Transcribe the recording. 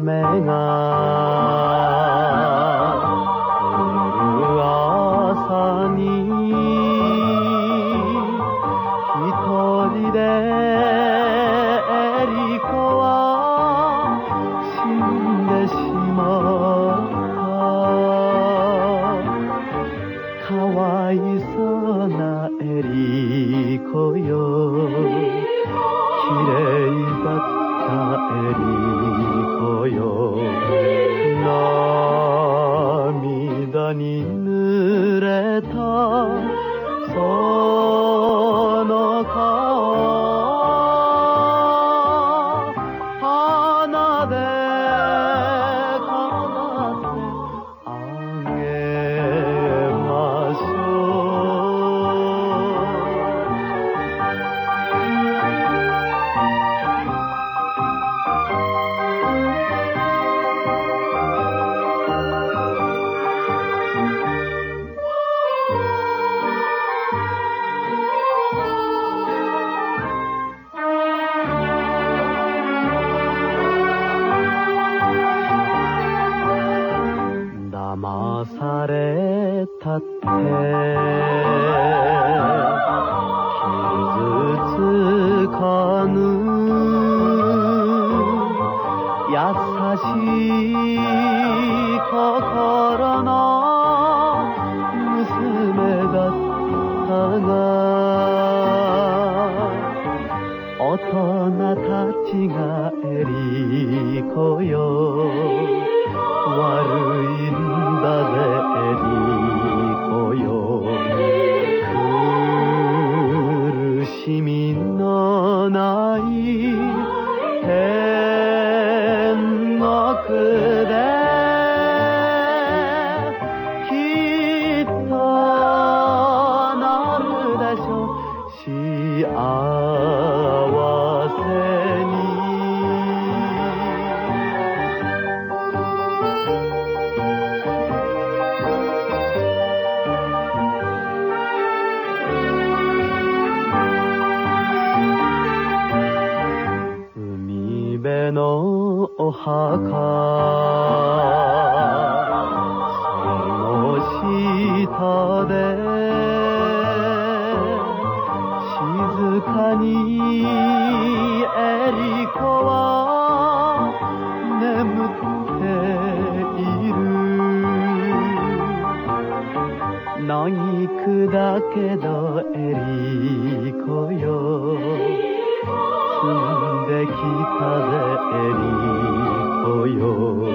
雨が騙されたって。傷つかぬ。優しい心の娘だったが大人たちがエリコよしみのないのお墓。その下で静かにエリコは眠っている。何区だけどエリコよ。んできたぜエリコよ